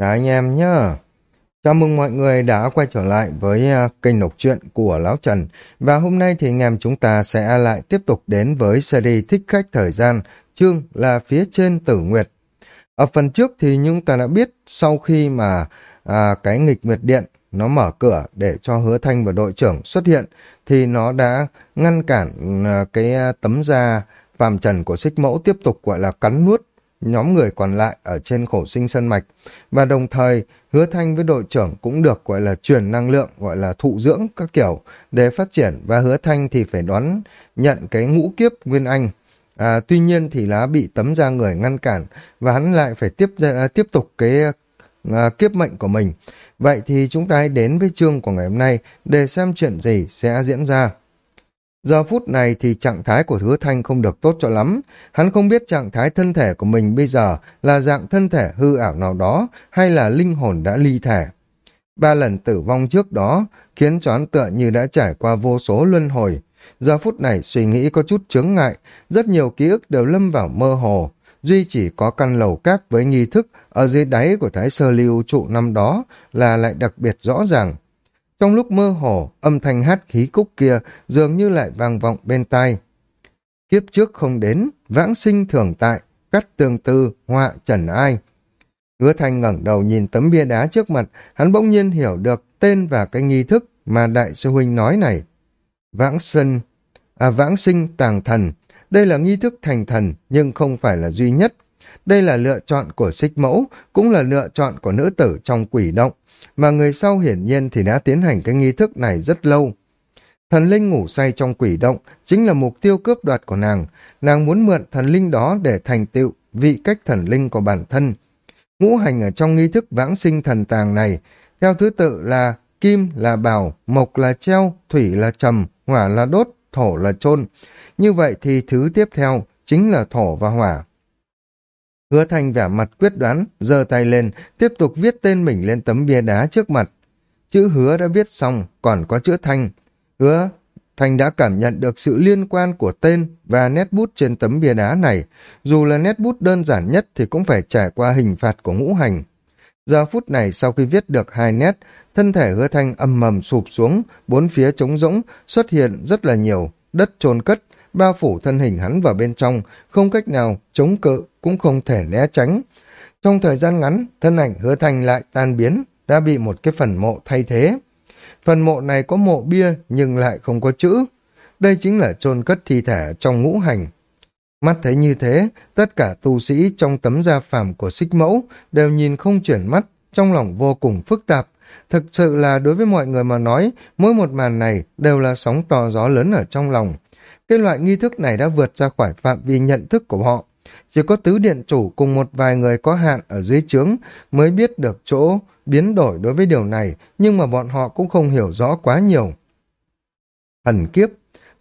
Chào anh em nhá. Chào mừng mọi người đã quay trở lại với uh, kênh đọc truyện của Lão Trần. Và hôm nay thì anh em chúng ta sẽ lại tiếp tục đến với series Thích Khách Thời Gian, chương là phía trên Tử Nguyệt. Ở phần trước thì chúng ta đã biết sau khi mà à, cái nghịch nguyệt điện nó mở cửa để cho hứa thanh và đội trưởng xuất hiện thì nó đã ngăn cản à, cái à, tấm da phàm trần của xích mẫu tiếp tục gọi là cắn nuốt nhóm người còn lại ở trên khổ sinh sân mạch và đồng thời hứa thanh với đội trưởng cũng được gọi là truyền năng lượng gọi là thụ dưỡng các kiểu để phát triển. Và hứa thanh thì phải đón nhận cái ngũ kiếp nguyên anh. À, tuy nhiên thì lá bị tấm da người ngăn cản và hắn lại phải tiếp à, tiếp tục cái à, kiếp mệnh của mình. Vậy thì chúng ta hãy đến với chương của ngày hôm nay để xem chuyện gì sẽ diễn ra. Giờ phút này thì trạng thái của hứa thanh không được tốt cho lắm. Hắn không biết trạng thái thân thể của mình bây giờ là dạng thân thể hư ảo nào đó hay là linh hồn đã ly thể. Ba lần tử vong trước đó khiến cho hắn tựa như đã trải qua vô số luân hồi. Giờ phút này suy nghĩ có chút chướng ngại, rất nhiều ký ức đều lâm vào mơ hồ. Duy chỉ có căn lầu cát với nghi thức ở dưới đáy của thái sơ lưu trụ năm đó là lại đặc biệt rõ ràng. Trong lúc mơ hồ, âm thanh hát khí cúc kia dường như lại vang vọng bên tai. Kiếp trước không đến, vãng sinh thường tại, cắt tương tư, họa trần ai. Hứa thanh ngẩng đầu nhìn tấm bia đá trước mặt, hắn bỗng nhiên hiểu được tên và cái nghi thức mà đại sư huynh nói này. Vãng sinh, à vãng sinh tàng thần, đây là nghi thức thành thần nhưng không phải là duy nhất. Đây là lựa chọn của xích mẫu, cũng là lựa chọn của nữ tử trong quỷ động mà người sau hiển nhiên thì đã tiến hành cái nghi thức này rất lâu. Thần linh ngủ say trong quỷ động chính là mục tiêu cướp đoạt của nàng. Nàng muốn mượn thần linh đó để thành tựu vị cách thần linh của bản thân. Ngũ hành ở trong nghi thức vãng sinh thần tàng này, theo thứ tự là kim là bảo, mộc là treo, thủy là trầm, hỏa là đốt, thổ là chôn. Như vậy thì thứ tiếp theo chính là thổ và hỏa. Hứa Thanh vẻ mặt quyết đoán, giơ tay lên, tiếp tục viết tên mình lên tấm bia đá trước mặt. Chữ hứa đã viết xong, còn có chữ Thanh. Hứa Thanh đã cảm nhận được sự liên quan của tên và nét bút trên tấm bia đá này. Dù là nét bút đơn giản nhất thì cũng phải trải qua hình phạt của ngũ hành. Giờ phút này sau khi viết được hai nét, thân thể hứa thanh âm mầm sụp xuống, bốn phía trống rỗng, xuất hiện rất là nhiều, đất trôn cất, bao phủ thân hình hắn vào bên trong, không cách nào chống cự, cũng không thể né tránh. Trong thời gian ngắn, thân ảnh hứa thành lại tan biến, đã bị một cái phần mộ thay thế. Phần mộ này có mộ bia nhưng lại không có chữ. Đây chính là chôn cất thi thể trong ngũ hành. Mắt thấy như thế, tất cả tu sĩ trong tấm gia phàm của xích mẫu đều nhìn không chuyển mắt, trong lòng vô cùng phức tạp. Thực sự là đối với mọi người mà nói, mỗi một màn này đều là sóng to gió lớn ở trong lòng. Cái loại nghi thức này đã vượt ra khỏi phạm vi nhận thức của họ. Chỉ có tứ điện chủ cùng một vài người có hạn ở dưới trướng mới biết được chỗ biến đổi đối với điều này, nhưng mà bọn họ cũng không hiểu rõ quá nhiều. Thần kiếp,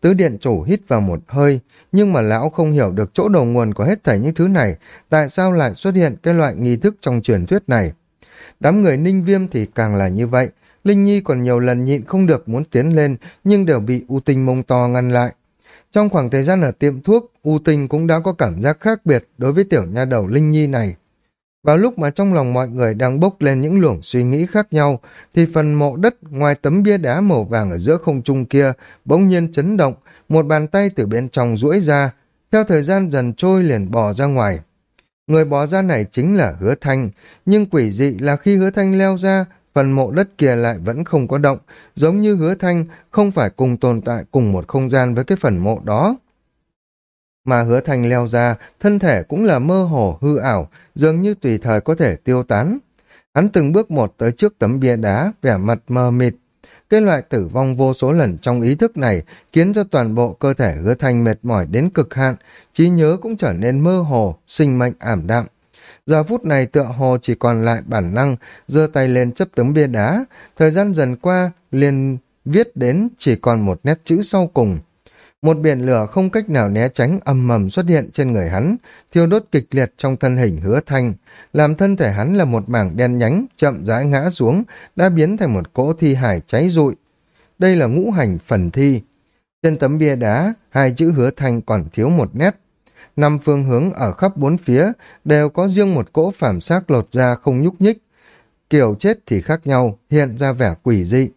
tứ điện chủ hít vào một hơi, nhưng mà lão không hiểu được chỗ đầu nguồn của hết thảy những thứ này, tại sao lại xuất hiện cái loại nghi thức trong truyền thuyết này. Đám người ninh viêm thì càng là như vậy, Linh Nhi còn nhiều lần nhịn không được muốn tiến lên, nhưng đều bị U Tinh mông to ngăn lại. Trong khoảng thời gian ở tiệm thuốc, U Tinh cũng đã có cảm giác khác biệt đối với tiểu nha đầu Linh Nhi này. Vào lúc mà trong lòng mọi người đang bốc lên những luồng suy nghĩ khác nhau, thì phần mộ đất ngoài tấm bia đá màu vàng ở giữa không trung kia bỗng nhiên chấn động, một bàn tay từ bên trong duỗi ra, theo thời gian dần trôi liền bò ra ngoài. Người bò ra này chính là Hứa Thanh, nhưng quỷ dị là khi Hứa Thanh leo ra, phần mộ đất kia lại vẫn không có động, giống như hứa thanh không phải cùng tồn tại cùng một không gian với cái phần mộ đó. Mà hứa thanh leo ra, thân thể cũng là mơ hồ, hư ảo, dường như tùy thời có thể tiêu tán. Hắn từng bước một tới trước tấm bia đá, vẻ mặt mờ mịt. Cái loại tử vong vô số lần trong ý thức này khiến cho toàn bộ cơ thể hứa thanh mệt mỏi đến cực hạn, trí nhớ cũng trở nên mơ hồ, sinh mệnh ảm đạm. Giờ phút này tựa hồ chỉ còn lại bản năng, giơ tay lên chấp tấm bia đá. Thời gian dần qua, liền viết đến chỉ còn một nét chữ sau cùng. Một biển lửa không cách nào né tránh âm mầm xuất hiện trên người hắn, thiêu đốt kịch liệt trong thân hình hứa thanh, làm thân thể hắn là một mảng đen nhánh, chậm rãi ngã xuống, đã biến thành một cỗ thi hải cháy rụi. Đây là ngũ hành phần thi. Trên tấm bia đá, hai chữ hứa thanh còn thiếu một nét, năm phương hướng ở khắp bốn phía đều có riêng một cỗ phàm xác lột ra không nhúc nhích. kiểu chết thì khác nhau, hiện ra vẻ quỷ dị.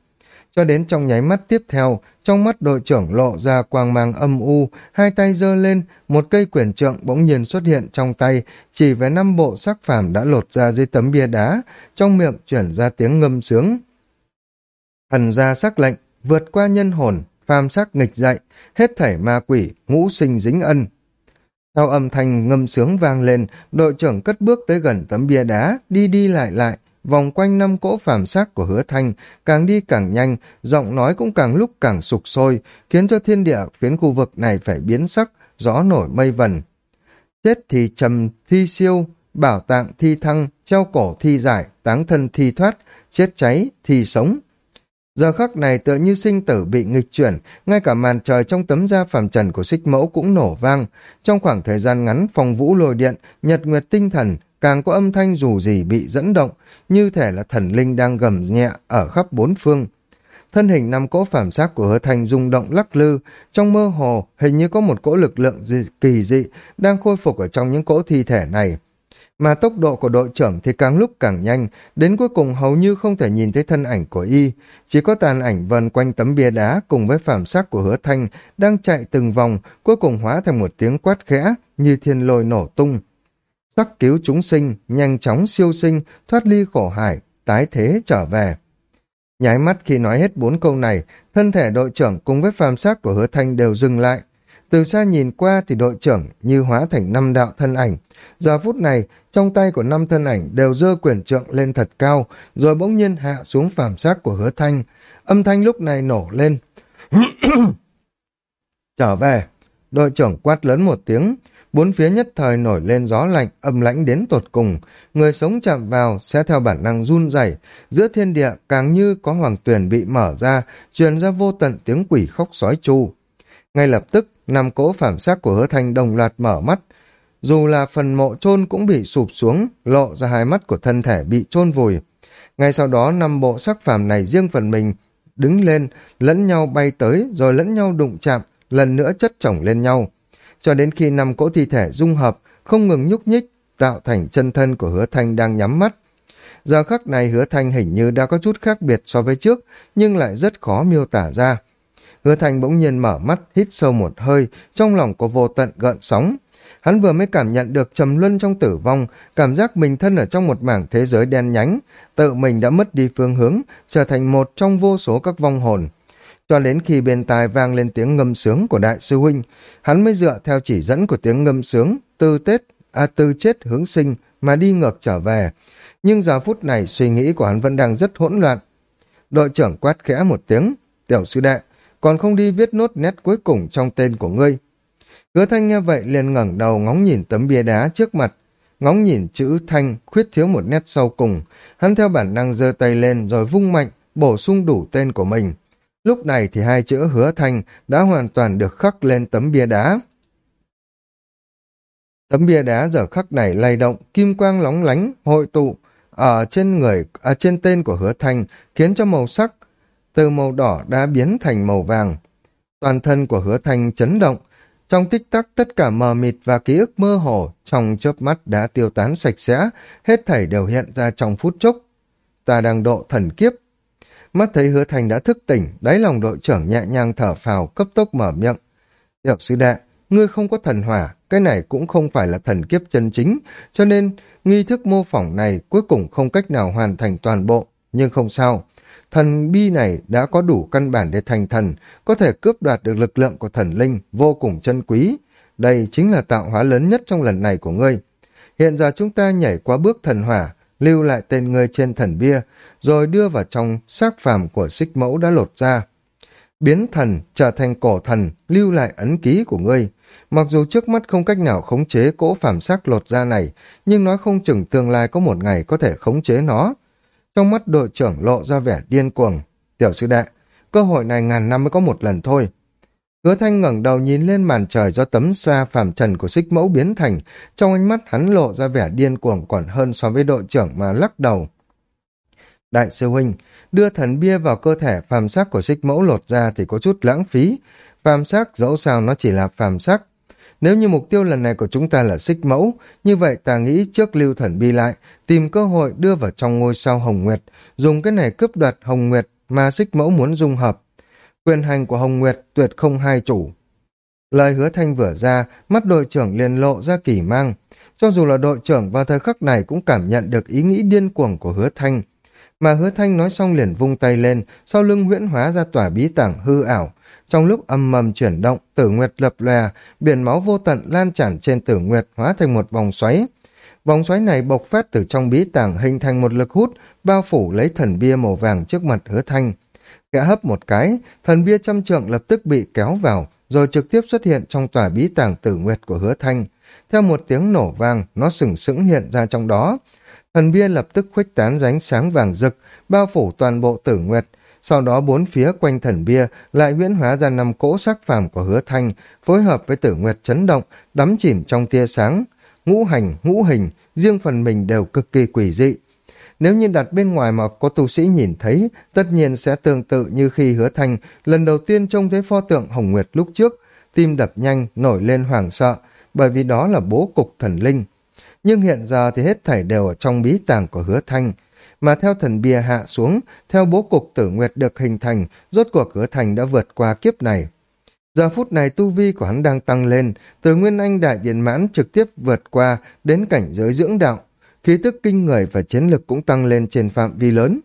Cho đến trong nháy mắt tiếp theo, trong mắt đội trưởng lộ ra quang mang âm u, hai tay giơ lên, một cây quyển trượng bỗng nhiên xuất hiện trong tay, chỉ về năm bộ sắc phàm đã lột ra dưới tấm bia đá, trong miệng chuyển ra tiếng ngâm sướng. Thần ra sắc lệnh, vượt qua nhân hồn, phàm sắc nghịch dậy, hết thảy ma quỷ, ngũ sinh dính ân. Theo âm thanh ngâm sướng vang lên, đội trưởng cất bước tới gần tấm bia đá, đi đi lại lại, vòng quanh năm cỗ phàm sắc của hứa thanh, càng đi càng nhanh, giọng nói cũng càng lúc càng sục sôi, khiến cho thiên địa phiến khu vực này phải biến sắc, gió nổi mây vần. Chết thì trầm thi siêu, bảo tạng thi thăng, treo cổ thi giải, táng thân thi thoát, chết cháy thì sống. Giờ khắc này tựa như sinh tử bị nghịch chuyển, ngay cả màn trời trong tấm da phàm trần của xích mẫu cũng nổ vang. Trong khoảng thời gian ngắn, phòng vũ lồi điện, nhật nguyệt tinh thần, càng có âm thanh dù gì bị dẫn động, như thể là thần linh đang gầm nhẹ ở khắp bốn phương. Thân hình năm cỗ phàm sát của hứa thành rung động lắc lư, trong mơ hồ hình như có một cỗ lực lượng dị, kỳ dị đang khôi phục ở trong những cỗ thi thể này. Mà tốc độ của đội trưởng thì càng lúc càng nhanh, đến cuối cùng hầu như không thể nhìn thấy thân ảnh của y, chỉ có tàn ảnh vần quanh tấm bia đá cùng với phàm sắc của hứa thanh đang chạy từng vòng, cuối cùng hóa thành một tiếng quát khẽ như thiên lôi nổ tung sắc cứu chúng sinh, nhanh chóng siêu sinh, thoát ly khổ hải, tái thế trở về. Nháy mắt khi nói hết bốn câu này, thân thể đội trưởng cùng với phàm sắc của hứa thanh đều dừng lại. Từ xa nhìn qua thì đội trưởng như hóa thành năm đạo thân ảnh. Giờ phút này, trong tay của năm thân ảnh đều dơ quyền trượng lên thật cao, rồi bỗng nhiên hạ xuống phàm sát của hứa thanh. Âm thanh lúc này nổ lên. Trở về, đội trưởng quát lớn một tiếng, Bốn phía nhất thời nổi lên gió lạnh, âm lãnh đến tột cùng. Người sống chạm vào sẽ theo bản năng run rẩy Giữa thiên địa càng như có hoàng tuyển bị mở ra, truyền ra vô tận tiếng quỷ khóc sói chu. Ngay lập tức, năm cỗ phạm sắc của hứa thanh đồng loạt mở mắt. Dù là phần mộ chôn cũng bị sụp xuống, lộ ra hai mắt của thân thể bị chôn vùi. Ngay sau đó năm bộ sắc phàm này riêng phần mình đứng lên, lẫn nhau bay tới rồi lẫn nhau đụng chạm, lần nữa chất chồng lên nhau cho đến khi năm cỗ thi thể dung hợp, không ngừng nhúc nhích, tạo thành chân thân của hứa thanh đang nhắm mắt. Giờ khắc này hứa thanh hình như đã có chút khác biệt so với trước, nhưng lại rất khó miêu tả ra. Hứa thành bỗng nhiên mở mắt, hít sâu một hơi, trong lòng có vô tận gợn sóng. Hắn vừa mới cảm nhận được trầm luân trong tử vong, cảm giác mình thân ở trong một mảng thế giới đen nhánh, tự mình đã mất đi phương hướng, trở thành một trong vô số các vong hồn cho đến khi bên tai vang lên tiếng ngâm sướng của đại sư huynh, hắn mới dựa theo chỉ dẫn của tiếng ngâm sướng, từ Tết, à từ chết hướng sinh mà đi ngược trở về. Nhưng giờ phút này suy nghĩ của hắn vẫn đang rất hỗn loạn. Đội trưởng quát khẽ một tiếng, tiểu sư đệ, còn không đi viết nốt nét cuối cùng trong tên của ngươi. Hứa thanh nghe vậy liền ngẩng đầu ngóng nhìn tấm bia đá trước mặt, ngóng nhìn chữ thanh khuyết thiếu một nét sau cùng. Hắn theo bản năng giơ tay lên rồi vung mạnh, bổ sung đủ tên của mình. Lúc này thì hai chữ hứa thanh đã hoàn toàn được khắc lên tấm bia đá. Tấm bia đá giờ khắc này lay động, kim quang lóng lánh, hội tụ ở trên người, ở trên tên của hứa thanh, khiến cho màu sắc từ màu đỏ đã biến thành màu vàng. Toàn thân của hứa thanh chấn động, trong tích tắc tất cả mờ mịt và ký ức mơ hồ trong chớp mắt đã tiêu tán sạch sẽ, hết thảy đều hiện ra trong phút chốc. Ta đang độ thần kiếp, Mắt thấy hứa thành đã thức tỉnh, đáy lòng đội trưởng nhẹ nhàng thở phào, cấp tốc mở miệng. Tiểu sư đệ, ngươi không có thần hỏa, cái này cũng không phải là thần kiếp chân chính, cho nên nghi thức mô phỏng này cuối cùng không cách nào hoàn thành toàn bộ, nhưng không sao. Thần bi này đã có đủ căn bản để thành thần, có thể cướp đoạt được lực lượng của thần linh, vô cùng chân quý. Đây chính là tạo hóa lớn nhất trong lần này của ngươi. Hiện giờ chúng ta nhảy qua bước thần hỏa, lưu lại tên ngươi trên thần bia, rồi đưa vào trong xác phàm của xích mẫu đã lột ra. Biến thần trở thành cổ thần, lưu lại ấn ký của ngươi. Mặc dù trước mắt không cách nào khống chế cỗ phàm xác lột ra này, nhưng nói không chừng tương lai có một ngày có thể khống chế nó. Trong mắt đội trưởng lộ ra vẻ điên cuồng. Tiểu sư đệ, cơ hội này ngàn năm mới có một lần thôi. Hứa thanh ngẩng đầu nhìn lên màn trời do tấm xa phàm trần của xích mẫu biến thành, trong ánh mắt hắn lộ ra vẻ điên cuồng còn hơn so với đội trưởng mà lắc đầu. Đại sư huynh, đưa thần bia vào cơ thể phàm sắc của xích mẫu lột ra thì có chút lãng phí. Phàm sắc dẫu sao nó chỉ là phàm sắc. Nếu như mục tiêu lần này của chúng ta là xích mẫu, như vậy ta nghĩ trước lưu thần bi lại, tìm cơ hội đưa vào trong ngôi sao Hồng Nguyệt, dùng cái này cướp đoạt Hồng Nguyệt mà xích mẫu muốn dung hợp. Quyền hành của Hồng Nguyệt tuyệt không hai chủ. Lời hứa thanh vừa ra, mắt đội trưởng liền lộ ra kỳ mang. Cho dù là đội trưởng vào thời khắc này cũng cảm nhận được ý nghĩ điên cuồng của hứa thanh. Mà hứa thanh nói xong liền vung tay lên, sau lưng huyễn hóa ra tỏa bí tảng hư ảo. Trong lúc âm mầm chuyển động, tử nguyệt lập lòe, biển máu vô tận lan tràn trên tử nguyệt hóa thành một vòng xoáy. Vòng xoáy này bộc phát từ trong bí tảng hình thành một lực hút, bao phủ lấy thần bia màu vàng trước mặt hứa thanh. kẽ hấp một cái, thần bia trăm trượng lập tức bị kéo vào, rồi trực tiếp xuất hiện trong tòa bí tàng tử nguyệt của hứa thanh. Theo một tiếng nổ vang, nó sừng sững hiện ra trong đó. Thần bia lập tức khuếch tán ránh sáng vàng rực, bao phủ toàn bộ tử nguyệt. Sau đó bốn phía quanh thần bia lại huyễn hóa ra năm cỗ sắc phàm của hứa thanh, phối hợp với tử nguyệt chấn động, đắm chìm trong tia sáng. Ngũ hành, ngũ hình, riêng phần mình đều cực kỳ quỷ dị. Nếu như đặt bên ngoài mà có tu sĩ nhìn thấy, tất nhiên sẽ tương tự như khi hứa thanh lần đầu tiên trông thấy pho tượng Hồng Nguyệt lúc trước, tim đập nhanh, nổi lên hoảng sợ, bởi vì đó là bố cục thần linh. Nhưng hiện giờ thì hết thảy đều ở trong bí tàng của hứa thanh, mà theo thần bia hạ xuống, theo bố cục tử nguyệt được hình thành, rốt cuộc hứa thành đã vượt qua kiếp này. Giờ phút này tu vi của hắn đang tăng lên, từ Nguyên Anh Đại viên Mãn trực tiếp vượt qua đến cảnh giới dưỡng đạo, khí tức kinh người và chiến lực cũng tăng lên trên phạm vi lớn.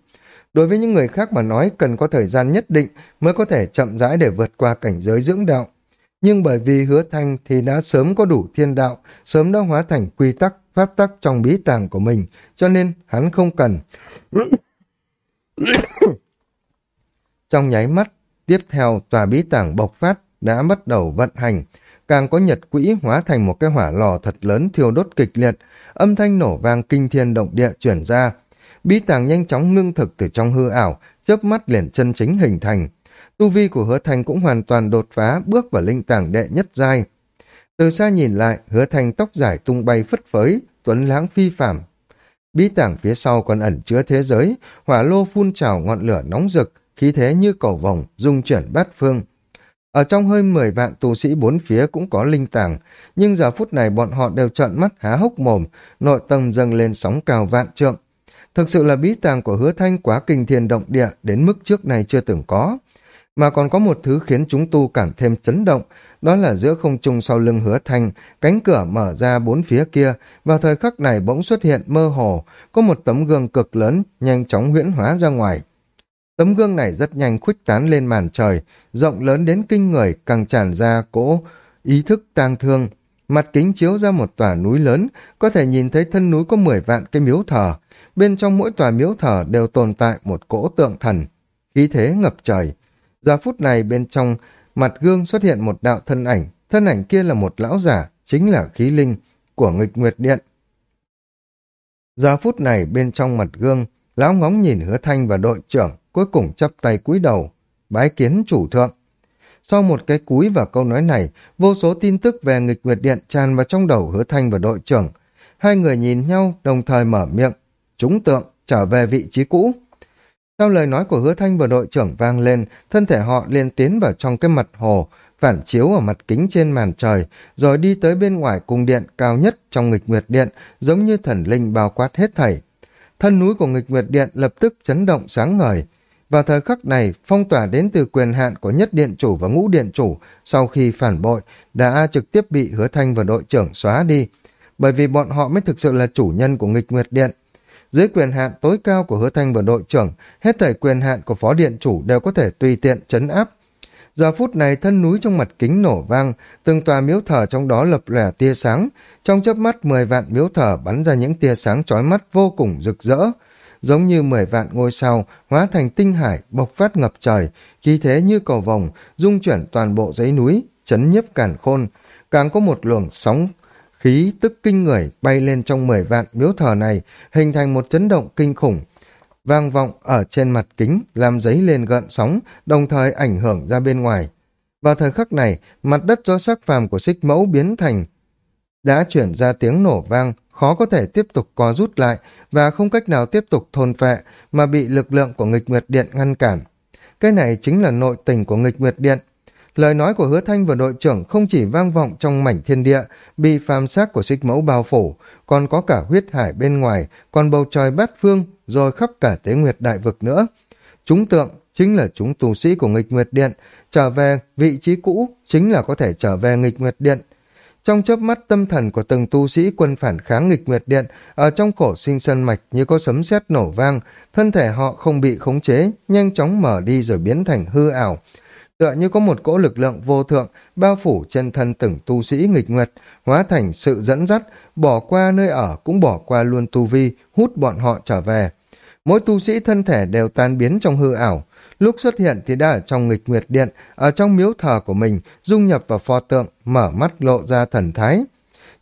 Đối với những người khác mà nói cần có thời gian nhất định mới có thể chậm rãi để vượt qua cảnh giới dưỡng đạo. Nhưng bởi vì hứa thanh thì đã sớm có đủ thiên đạo, sớm đã hóa thành quy tắc, pháp tắc trong bí tàng của mình, cho nên hắn không cần. trong nháy mắt, tiếp theo tòa bí tàng bộc phát đã bắt đầu vận hành, càng có nhật quỹ hóa thành một cái hỏa lò thật lớn thiêu đốt kịch liệt, âm thanh nổ vang kinh thiên động địa chuyển ra. Bí tàng nhanh chóng ngưng thực từ trong hư ảo, chớp mắt liền chân chính hình thành. Tu vi của hứa thành cũng hoàn toàn đột phá, bước vào linh tàng đệ nhất giai. Từ xa nhìn lại, hứa thành tóc dài tung bay phất phới, tuấn lãng phi phạm. Bí tảng phía sau còn ẩn chứa thế giới, hỏa lô phun trào ngọn lửa nóng rực, khí thế như cầu vòng, dung chuyển bát phương. Ở trong hơi mười vạn tu sĩ bốn phía cũng có linh tàng, nhưng giờ phút này bọn họ đều trợn mắt há hốc mồm, nội tâm dâng lên sóng cao vạn trượng. Thực sự là bí tàng của hứa thanh quá kinh thiên động địa đến mức trước này chưa từng có. Mà còn có một thứ khiến chúng tu càng thêm chấn động, đó là giữa không trung sau lưng hứa thanh, cánh cửa mở ra bốn phía kia, vào thời khắc này bỗng xuất hiện mơ hồ, có một tấm gương cực lớn, nhanh chóng huyễn hóa ra ngoài. Tấm gương này rất nhanh khuếch tán lên màn trời, rộng lớn đến kinh người, càng tràn ra cỗ ý thức tang thương. Mặt kính chiếu ra một tòa núi lớn, có thể nhìn thấy thân núi có 10 vạn cái miếu thờ. Bên trong mỗi tòa miếu thờ đều tồn tại một cỗ tượng thần. Khí thế ngập trời. Giờ phút này bên trong mặt gương xuất hiện một đạo thân ảnh. Thân ảnh kia là một lão giả, chính là khí linh của nghịch nguyệt điện. Giờ phút này bên trong mặt gương, lão ngóng nhìn hứa thanh và đội trưởng, cuối cùng chắp tay cúi đầu, bái kiến chủ thượng. Sau một cái cúi và câu nói này, vô số tin tức về nghịch nguyệt điện tràn vào trong đầu hứa thanh và đội trưởng. Hai người nhìn nhau đồng thời mở miệng, chúng tượng trở về vị trí cũ. Sau lời nói của hứa thanh và đội trưởng vang lên, thân thể họ liền tiến vào trong cái mặt hồ, phản chiếu ở mặt kính trên màn trời, rồi đi tới bên ngoài cung điện cao nhất trong nghịch nguyệt điện, giống như thần linh bao quát hết thảy. Thân núi của nghịch nguyệt điện lập tức chấn động sáng ngời, vào thời khắc này, phong tỏa đến từ quyền hạn của nhất điện chủ và ngũ điện chủ sau khi phản bội đã trực tiếp bị hứa thanh và đội trưởng xóa đi, bởi vì bọn họ mới thực sự là chủ nhân của nghịch nguyệt điện. Dưới quyền hạn tối cao của hứa thanh và đội trưởng, hết thảy quyền hạn của phó điện chủ đều có thể tùy tiện chấn áp. Giờ phút này thân núi trong mặt kính nổ vang, từng tòa miếu thờ trong đó lập lẻ tia sáng, trong chớp mắt 10 vạn miếu thờ bắn ra những tia sáng chói mắt vô cùng rực rỡ, giống như mười vạn ngôi sao hóa thành tinh hải bộc phát ngập trời, khí thế như cầu vồng, dung chuyển toàn bộ dãy núi, chấn nhiếp cản khôn, càng có một luồng sóng khí tức kinh người bay lên trong mười vạn miếu thờ này, hình thành một chấn động kinh khủng, vang vọng ở trên mặt kính, làm giấy lên gợn sóng, đồng thời ảnh hưởng ra bên ngoài. Vào thời khắc này, mặt đất do sắc phàm của xích mẫu biến thành đã chuyển ra tiếng nổ vang, khó có thể tiếp tục co rút lại và không cách nào tiếp tục thôn phệ mà bị lực lượng của nghịch nguyệt điện ngăn cản. Cái này chính là nội tình của nghịch nguyệt điện. Lời nói của hứa thanh và đội trưởng không chỉ vang vọng trong mảnh thiên địa, bị phàm xác của xích mẫu bao phủ, còn có cả huyết hải bên ngoài, còn bầu trời bát phương, rồi khắp cả tế nguyệt đại vực nữa. Chúng tượng chính là chúng tu sĩ của nghịch nguyệt điện, trở về vị trí cũ chính là có thể trở về nghịch nguyệt điện. Trong chớp mắt tâm thần của từng tu sĩ quân phản kháng nghịch nguyệt điện, ở trong khổ sinh sân mạch như có sấm sét nổ vang, thân thể họ không bị khống chế, nhanh chóng mở đi rồi biến thành hư ảo. Tựa như có một cỗ lực lượng vô thượng bao phủ chân thân từng tu sĩ nghịch nguyệt, hóa thành sự dẫn dắt, bỏ qua nơi ở cũng bỏ qua luôn tu vi, hút bọn họ trở về. Mỗi tu sĩ thân thể đều tan biến trong hư ảo, Lúc xuất hiện thì đã ở trong nghịch nguyệt điện, ở trong miếu thờ của mình, dung nhập vào pho tượng, mở mắt lộ ra thần thái.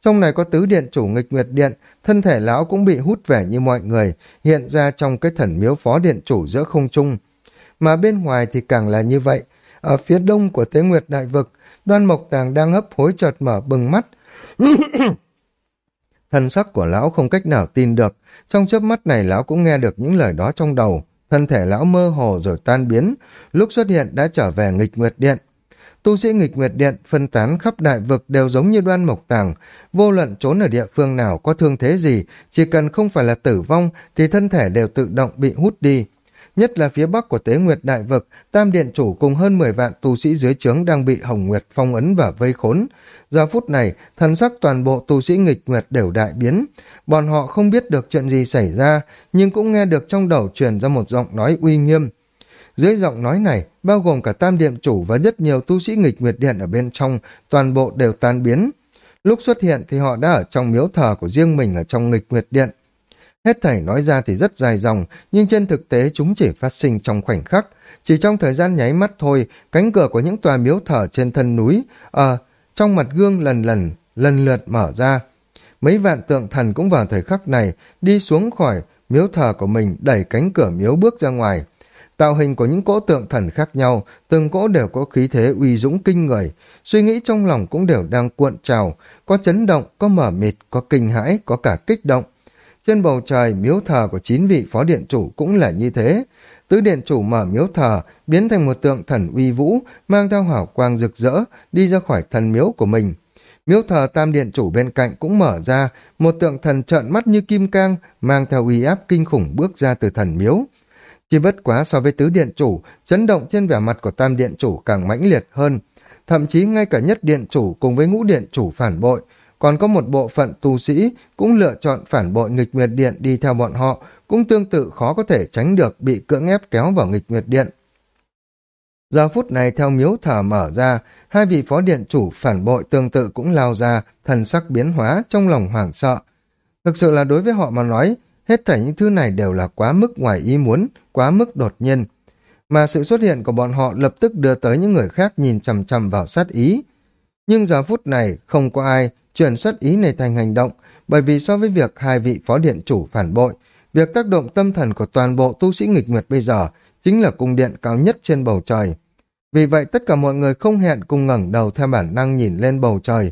Trong này có tứ điện chủ nghịch nguyệt điện, thân thể lão cũng bị hút về như mọi người, hiện ra trong cái thần miếu phó điện chủ giữa không trung. Mà bên ngoài thì càng là như vậy. Ở phía đông của tế nguyệt đại vực, đoan mộc tàng đang hấp hối chợt mở bừng mắt. Thân sắc của lão không cách nào tin được, trong chớp mắt này lão cũng nghe được những lời đó trong đầu thân thể lão mơ hồ rồi tan biến, lúc xuất hiện đã trở về nghịch nguyệt điện. Tu sĩ nghịch nguyệt điện phân tán khắp đại vực đều giống như đoan mộc tàng, vô luận trốn ở địa phương nào có thương thế gì, chỉ cần không phải là tử vong thì thân thể đều tự động bị hút đi. Nhất là phía bắc của tế nguyệt đại vực, tam điện chủ cùng hơn 10 vạn tu sĩ dưới trướng đang bị hồng nguyệt phong ấn và vây khốn. Giờ phút này, thần sắc toàn bộ tu sĩ nghịch nguyệt đều đại biến. Bọn họ không biết được chuyện gì xảy ra, nhưng cũng nghe được trong đầu truyền ra một giọng nói uy nghiêm. Dưới giọng nói này, bao gồm cả tam điện chủ và rất nhiều tu sĩ nghịch nguyệt điện ở bên trong, toàn bộ đều tan biến. Lúc xuất hiện thì họ đã ở trong miếu thờ của riêng mình ở trong nghịch nguyệt điện. Hết thảy nói ra thì rất dài dòng, nhưng trên thực tế chúng chỉ phát sinh trong khoảnh khắc. Chỉ trong thời gian nháy mắt thôi, cánh cửa của những tòa miếu thờ trên thân núi, ở trong mặt gương lần lần, lần lượt mở ra. Mấy vạn tượng thần cũng vào thời khắc này, đi xuống khỏi miếu thờ của mình đẩy cánh cửa miếu bước ra ngoài. Tạo hình của những cỗ tượng thần khác nhau, từng cỗ đều có khí thế uy dũng kinh người, suy nghĩ trong lòng cũng đều đang cuộn trào, có chấn động, có mở mịt, có kinh hãi, có cả kích động. Trên bầu trời, miếu thờ của chín vị phó điện chủ cũng là như thế. Tứ điện chủ mở miếu thờ, biến thành một tượng thần uy vũ, mang theo hảo quang rực rỡ, đi ra khỏi thần miếu của mình. Miếu thờ tam điện chủ bên cạnh cũng mở ra, một tượng thần trợn mắt như kim cang, mang theo uy áp kinh khủng bước ra từ thần miếu. Chỉ bất quá so với tứ điện chủ, chấn động trên vẻ mặt của tam điện chủ càng mãnh liệt hơn. Thậm chí ngay cả nhất điện chủ cùng với ngũ điện chủ phản bội, còn có một bộ phận tu sĩ cũng lựa chọn phản bội nghịch nguyệt điện đi theo bọn họ, cũng tương tự khó có thể tránh được bị cưỡng ép kéo vào nghịch nguyệt điện. Giờ phút này theo miếu thở mở ra, hai vị phó điện chủ phản bội tương tự cũng lao ra, thần sắc biến hóa trong lòng hoảng sợ. Thực sự là đối với họ mà nói, hết thảy những thứ này đều là quá mức ngoài ý muốn, quá mức đột nhiên. Mà sự xuất hiện của bọn họ lập tức đưa tới những người khác nhìn chằm chằm vào sát ý. Nhưng giờ phút này không có ai chuyển xuất ý này thành hành động, bởi vì so với việc hai vị phó điện chủ phản bội, việc tác động tâm thần của toàn bộ tu sĩ nghịch nguyệt bây giờ chính là cung điện cao nhất trên bầu trời. Vì vậy tất cả mọi người không hẹn cùng ngẩng đầu theo bản năng nhìn lên bầu trời.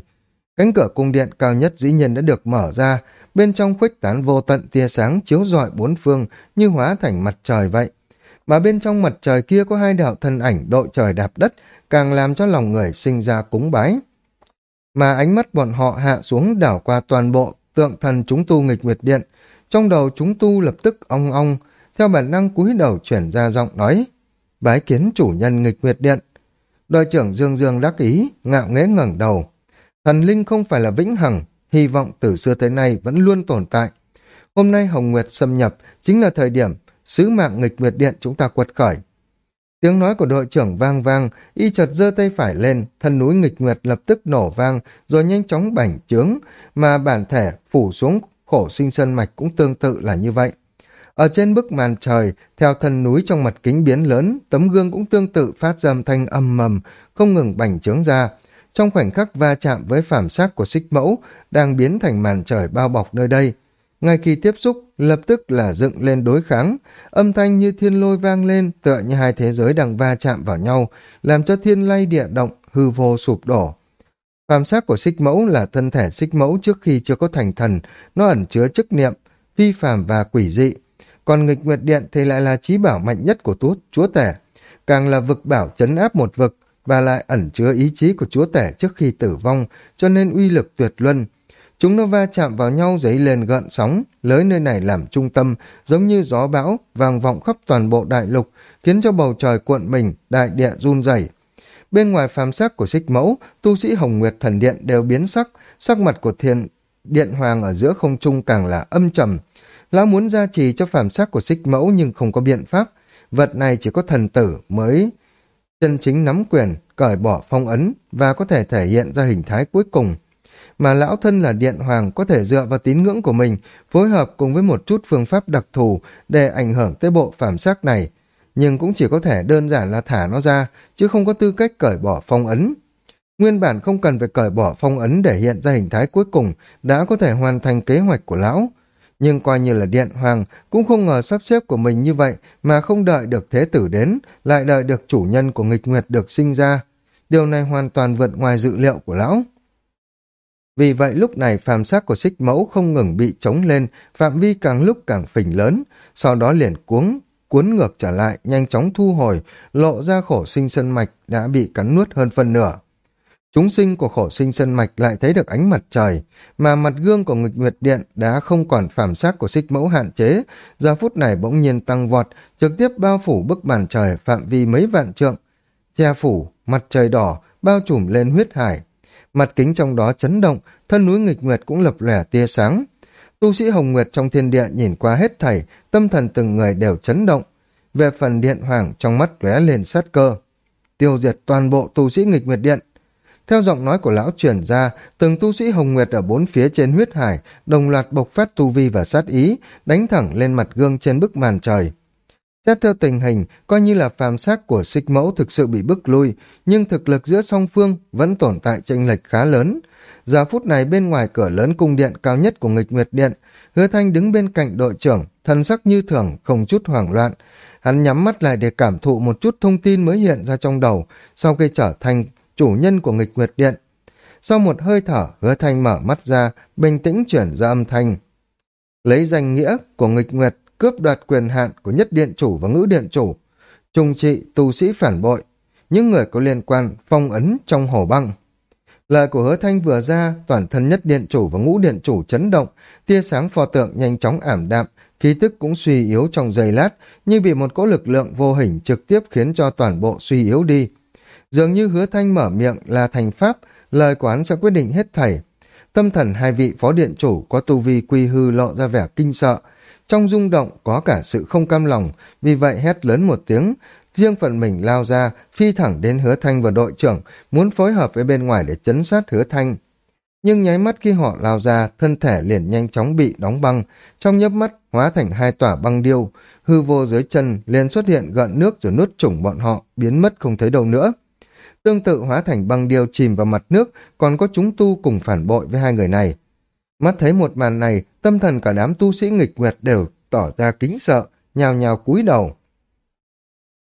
Cánh cửa cung điện cao nhất dĩ nhiên đã được mở ra, bên trong khuếch tán vô tận tia sáng chiếu rọi bốn phương như hóa thành mặt trời vậy. Mà bên trong mặt trời kia có hai đạo thân ảnh đội trời đạp đất, càng làm cho lòng người sinh ra cúng bái mà ánh mắt bọn họ hạ xuống đảo qua toàn bộ tượng thần chúng tu nghịch nguyệt điện. Trong đầu chúng tu lập tức ong ong, theo bản năng cúi đầu chuyển ra giọng nói, bái kiến chủ nhân nghịch nguyệt điện. Đội trưởng Dương Dương đắc ý, ngạo nghễ ngẩng đầu. Thần linh không phải là vĩnh hằng, hy vọng từ xưa tới nay vẫn luôn tồn tại. Hôm nay Hồng Nguyệt xâm nhập chính là thời điểm sứ mạng nghịch nguyệt điện chúng ta quật khởi. Tiếng nói của đội trưởng vang vang, y chợt giơ tay phải lên, thân núi nghịch nguyệt lập tức nổ vang, rồi nhanh chóng bành trướng, mà bản thể phủ xuống khổ sinh sơn mạch cũng tương tự là như vậy. Ở trên bức màn trời, theo thân núi trong mặt kính biến lớn, tấm gương cũng tương tự phát ra thanh âm mầm, không ngừng bành trướng ra. Trong khoảnh khắc va chạm với phàm sát của xích mẫu, đang biến thành màn trời bao bọc nơi đây, ngay khi tiếp xúc, lập tức là dựng lên đối kháng, âm thanh như thiên lôi vang lên tựa như hai thế giới đang va chạm vào nhau, làm cho thiên lay địa động, hư vô sụp đổ. Phàm sắc của xích mẫu là thân thể xích mẫu trước khi chưa có thành thần, nó ẩn chứa chức niệm, phi phàm và quỷ dị. Còn nghịch nguyệt điện thì lại là trí bảo mạnh nhất của tú, chúa tể, càng là vực bảo chấn áp một vực, và lại ẩn chứa ý chí của chúa tể trước khi tử vong, cho nên uy lực tuyệt luân. Chúng nó va chạm vào nhau dấy lên gợn sóng, lấy nơi này làm trung tâm, giống như gió bão, vang vọng khắp toàn bộ đại lục, khiến cho bầu trời cuộn mình, đại địa run rẩy. Bên ngoài phàm sắc của xích mẫu, tu sĩ Hồng Nguyệt Thần Điện đều biến sắc, sắc mặt của thiên điện hoàng ở giữa không trung càng là âm trầm. Lão muốn gia trì cho phàm sắc của xích mẫu nhưng không có biện pháp. Vật này chỉ có thần tử mới chân chính nắm quyền, cởi bỏ phong ấn và có thể thể hiện ra hình thái cuối cùng. Mà lão thân là điện hoàng có thể dựa vào tín ngưỡng của mình, phối hợp cùng với một chút phương pháp đặc thù để ảnh hưởng tới bộ phàm sắc này, nhưng cũng chỉ có thể đơn giản là thả nó ra, chứ không có tư cách cởi bỏ phong ấn. Nguyên bản không cần phải cởi bỏ phong ấn để hiện ra hình thái cuối cùng, đã có thể hoàn thành kế hoạch của lão. Nhưng coi như là điện hoàng, cũng không ngờ sắp xếp của mình như vậy mà không đợi được thế tử đến, lại đợi được chủ nhân của nghịch nguyệt được sinh ra. Điều này hoàn toàn vượt ngoài dự liệu của lão. Vì vậy lúc này phàm sắc của xích mẫu không ngừng bị trống lên, phạm vi càng lúc càng phình lớn, sau đó liền cuống, cuốn ngược trở lại, nhanh chóng thu hồi, lộ ra khổ sinh sân mạch đã bị cắn nuốt hơn phân nửa. Chúng sinh của khổ sinh sân mạch lại thấy được ánh mặt trời, mà mặt gương của nghịch nguyệt điện đã không còn phàm sắc của xích mẫu hạn chế, giờ phút này bỗng nhiên tăng vọt, trực tiếp bao phủ bức màn trời phạm vi mấy vạn trượng. Che phủ, mặt trời đỏ, bao trùm lên huyết hải. Mặt kính trong đó chấn động, thân núi nghịch nguyệt cũng lập lẻ tia sáng. Tu sĩ Hồng Nguyệt trong thiên địa nhìn qua hết thảy, tâm thần từng người đều chấn động. Về phần điện hoàng trong mắt lóe lên sát cơ. Tiêu diệt toàn bộ tu sĩ nghịch nguyệt điện. Theo giọng nói của lão truyền ra, từng tu sĩ Hồng Nguyệt ở bốn phía trên huyết hải đồng loạt bộc phát tu vi và sát ý, đánh thẳng lên mặt gương trên bức màn trời. Xét theo tình hình, coi như là phàm sắc của xích mẫu thực sự bị bức lui, nhưng thực lực giữa song phương vẫn tồn tại chênh lệch khá lớn. Giờ phút này bên ngoài cửa lớn cung điện cao nhất của nghịch nguyệt điện, hứa thanh đứng bên cạnh đội trưởng, thân sắc như thường, không chút hoảng loạn. Hắn nhắm mắt lại để cảm thụ một chút thông tin mới hiện ra trong đầu, sau khi trở thành chủ nhân của nghịch nguyệt điện. Sau một hơi thở, hứa thanh mở mắt ra, bình tĩnh chuyển ra âm thanh. Lấy danh nghĩa của nghịch nguyệt, cướp đoạt quyền hạn của nhất điện chủ và ngữ điện chủ, trùng trị tu sĩ phản bội, những người có liên quan phong ấn trong hồ băng. Lời của hứa thanh vừa ra, toàn thân nhất điện chủ và ngũ điện chủ chấn động, tia sáng pho tượng nhanh chóng ảm đạm, khí tức cũng suy yếu trong giây lát, như bị một cỗ lực lượng vô hình trực tiếp khiến cho toàn bộ suy yếu đi. Dường như hứa thanh mở miệng là thành pháp, lời quán sẽ quyết định hết thảy. Tâm thần hai vị phó điện chủ có tu vi quy hư lộ ra vẻ kinh sợ, trong rung động có cả sự không cam lòng, vì vậy hét lớn một tiếng, riêng phần mình lao ra, phi thẳng đến hứa thanh và đội trưởng, muốn phối hợp với bên ngoài để chấn sát hứa thanh. Nhưng nháy mắt khi họ lao ra, thân thể liền nhanh chóng bị đóng băng, trong nhấp mắt hóa thành hai tỏa băng điêu, hư vô dưới chân liền xuất hiện gợn nước rồi nuốt chủng bọn họ, biến mất không thấy đâu nữa. Tương tự hóa thành băng điêu chìm vào mặt nước, còn có chúng tu cùng phản bội với hai người này. Mắt thấy một màn này, tâm thần cả đám tu sĩ nghịch nguyệt đều tỏ ra kính sợ, nhào nhào cúi đầu.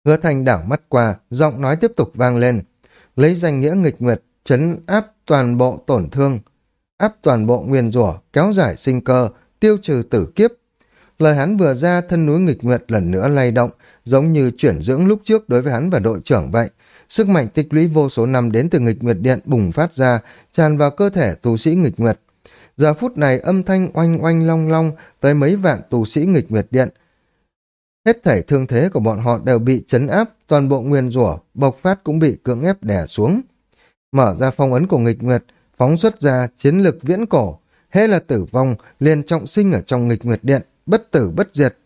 Hứa thành đảo mắt qua, giọng nói tiếp tục vang lên. Lấy danh nghĩa nghịch nguyệt, chấn áp toàn bộ tổn thương, áp toàn bộ nguyên rủa kéo dài sinh cơ, tiêu trừ tử kiếp. Lời hắn vừa ra, thân núi nghịch nguyệt lần nữa lay động, giống như chuyển dưỡng lúc trước đối với hắn và đội trưởng vậy. Sức mạnh tích lũy vô số năm đến từ nghịch nguyệt điện bùng phát ra, tràn vào cơ thể tu sĩ nghịch nguyệt. Giờ phút này âm thanh oanh oanh long long tới mấy vạn tù sĩ nghịch nguyệt điện. Hết thảy thương thế của bọn họ đều bị chấn áp, toàn bộ nguyên rủa bộc phát cũng bị cưỡng ép đè xuống. Mở ra phong ấn của nghịch nguyệt, phóng xuất ra chiến lực viễn cổ, hễ là tử vong liền trọng sinh ở trong nghịch nguyệt điện, bất tử bất diệt.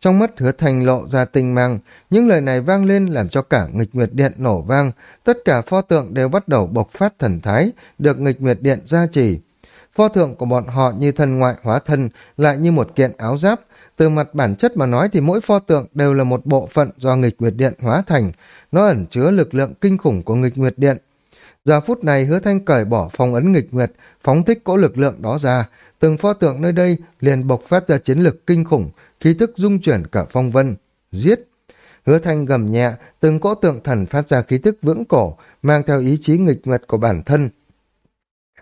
Trong mắt hứa thành lộ ra tinh mang, những lời này vang lên làm cho cả nghịch nguyệt điện nổ vang, tất cả pho tượng đều bắt đầu bộc phát thần thái, được nghịch nguyệt điện gia trì. Pho tượng của bọn họ như thân ngoại hóa thân, lại như một kiện áo giáp, từ mặt bản chất mà nói thì mỗi pho tượng đều là một bộ phận do nghịch nguyệt điện hóa thành, nó ẩn chứa lực lượng kinh khủng của nghịch nguyệt điện. Giờ phút này hứa thanh cởi bỏ phong ấn nghịch nguyệt, phóng thích cỗ lực lượng đó ra, từng pho tượng nơi đây liền bộc phát ra chiến lực kinh khủng, khí thức dung chuyển cả phong vân, giết. Hứa thanh gầm nhẹ, từng cỗ tượng thần phát ra khí thức vững cổ, mang theo ý chí nghịch nguyệt của bản thân.